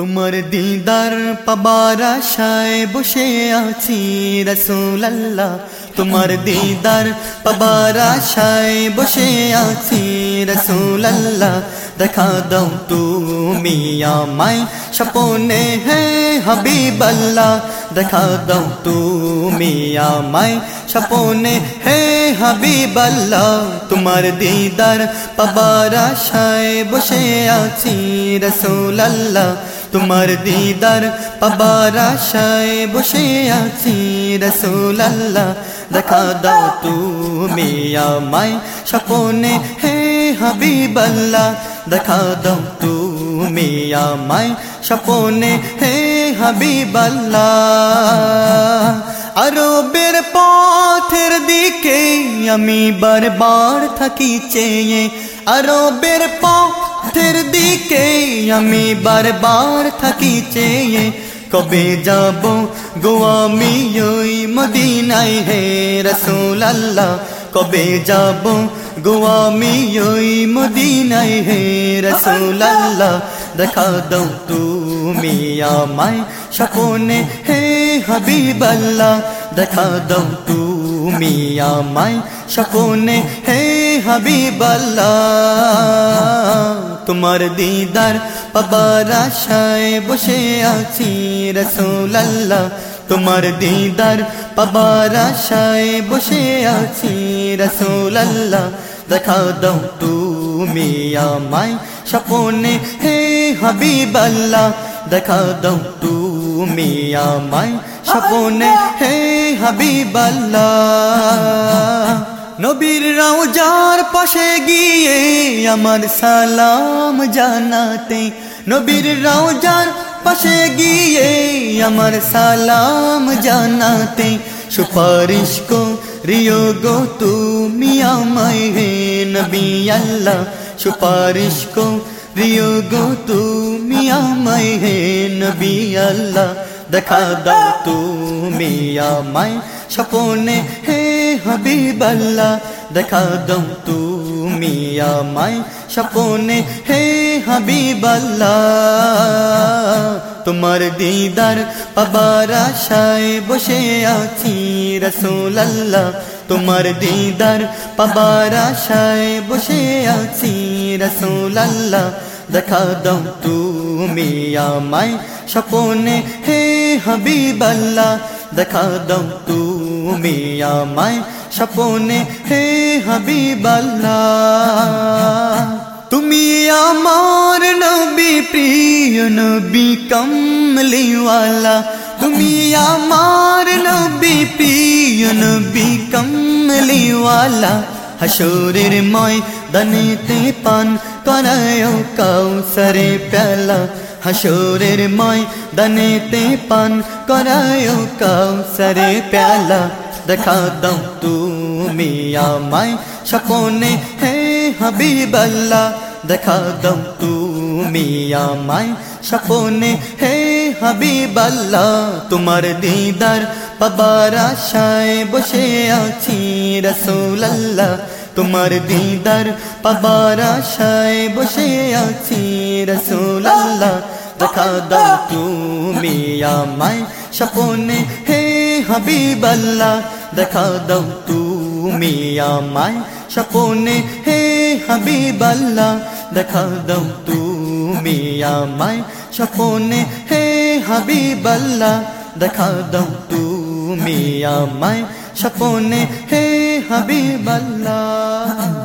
তোমার দিদার পাবার আশায় বসে আছি রসুল আল্লাহ তোমার দিদার পাবার আশায় বসে আছি রসুল আল্লাহ দেখা দাও তুমি আমায়, স্বপনে হে হাবিব আল্লাহ দেখা দাও তুমি আমায়, স্বপনে হে হাবিব আল্লাহ তোমার দিদার পাবার আশায় বসে আছি রসুল আল্লাহ তোমার দিদার পাবার আশায় বসে আছি রসুল আল্লাহ দেখা দাও তুমি আমায় স্বপনে, হে হাবিব আল্লাহ দেখা দাও তুমি আমায় স্বপনে, হে হাবিব আল্লাহ আরবের পথের দিকে আমি বারবার থাকি চেয়ে, আরবের পথের দিকে আমি বারবার থাকি চেয়ে, কবে যাব গোয়ামি ওই মদিনায়? হে রসুল আল্লাহ কবে যাব গোয়ামি ওই মদিনায়? হে রসুল আল্লাহ দেখা দাও তুমি আমায় স্বপনে। হে হাবিব আল্লাহ দেখা দাও তুমি আমায় স্বপনে। হে হাবিব আল্লাহ তোমার দিদার পাবার আশায় বসে আছি রসুল আল্লাহ তোমার দিদার পাবার আশায় বসে আছি রসুল আল্লাহ দেখা দাও তুমি আমায় স্বপনে, হে হাবিব আল্লাহ দেখা দাও তুমি আমায় স্বপনে, হে হাবিব আল্লাহ নবীর রাউজার পাশে গিয়ে আমার সালাম জানাতে। নবীর রাউজার পাশে গিয়ে আমার সালাম জানাতে। সুপারিশ কো রিও গো তুমি আমায় হে নবী আল্লাহ। সুপারিশ কো রিও গো তুমি আমায় হে নবী আল্লাহ। দেখা দাও তুমি আমায় স্বপনে হে হাবিব আল্লাহ, দেখা দাও তুমি আমায় স্বপনে। হে হাবিব আল্লাহ, তোমার দিদার পাবার আশায় বসে আছি রসুল আল্লাহ তোমার দিদার পাবার আশায় বসে আছি রসুল আল্লাহ দেখা দাও তুমি আমায় স্বপনে। হে হাবিব আল্লাহ, দেখা দাও তুমি আমায় স্বপনে হে হাবিবাল্লাহ। তুমি আমার নবী, প্রিয় নবী, কমলিওয়ালা। তুমি আমার নবী, প্রিয় নবী, কমলিওয়ালা। হাসুরের ময় দনিতে পান করায় কাউসরে প্যালা হাসুরের ময় দনেতে পান করায় কাউসরে প্যালা। দেখা দাও তুমি আমায় স্বপনে, হে হাবিব আল্লাহ দেখা দাও তুমি আমায় স্বপনে, হে হাবিব আল্লাহ তোমার দিদার পাবার আশায় বসে আছি রসুল আল্লাহ তোমার দিদার পাবার আশায় বসে আছি রসুল আল্লাহ দেখা দাও তুমি আমায় স্বপনে, হে হাবিব আল্লাহ দেখা দাও তুমি আমায় স্বপনে, হে হাবিব আল্লাহ দেখা দাও তুমি আমায় স্বপনে, হে হাবিব আল্লাহ দেখা দাও তুমি আমায় স্বপনে হে হাবিব আল্লাহ